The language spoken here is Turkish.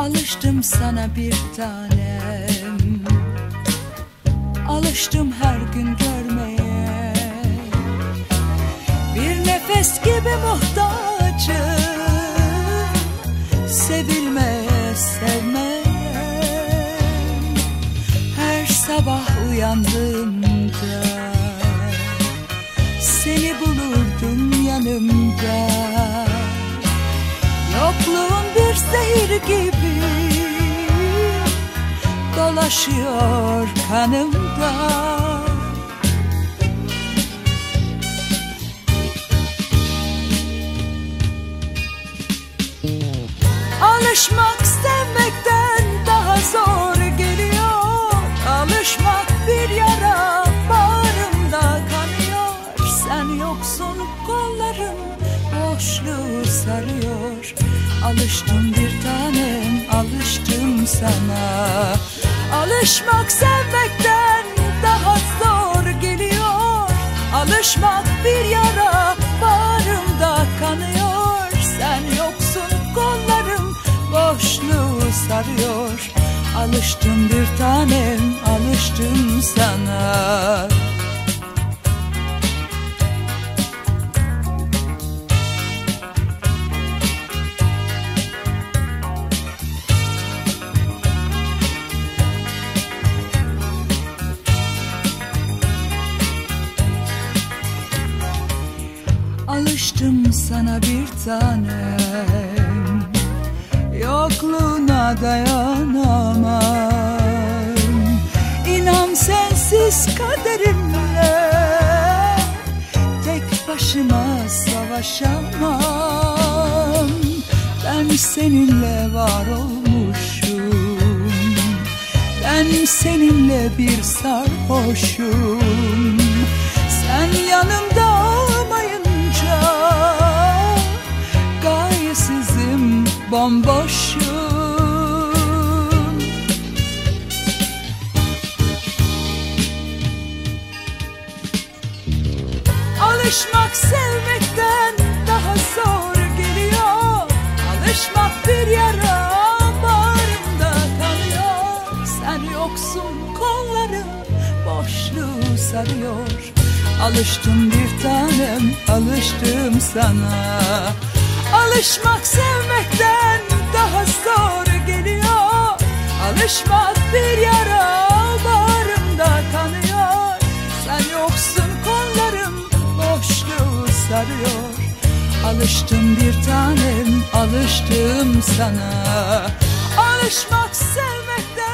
Alıştım sana bir tanem. Alıştım her gün görmeye. Bir nefes gibi muhtacım. Sevilmeye, sevmeye Her sabah uyandığımda Seni bulurdum yanımda bir zehir gibi Dolaşıyor kanımda. Alışmak sevmekten daha zor geliyor. Alışmak bir yara bağrımda kanıyor. Sen yoksun kollarım boşluğu sarıyor Alıştım bir tanem alıştım sana. Alışmak sevmekten daha zor geliyor. Alışmak bir yara bağrımda kanıyor. Sen yoksun kollarım boşluğu sarıyor. Alıştım bir tanem alıştım sana Alıştım sana bir tanem. Yokluğuna dayanamam. İnan sensiz kaderimle Tek başıma savaşamam. Ben seninle var olmuşum. Ben seninle bir sarhoşum. Sen yanımda bomboşum Alışmak sevmekten daha zor geliyor. Alışmak bir yara bağrımda kalıyor. Sen yoksun kollarım boşluğu sarıyor. Alıştım bir tanem alıştım sana. Alışmak sevmekten Alışmak bir yara bağrımda kanıyor. Sen yoksun kollarım boşluğu sarıyor. Alıştım bir tanem alıştım sana. Alışmak sevmekten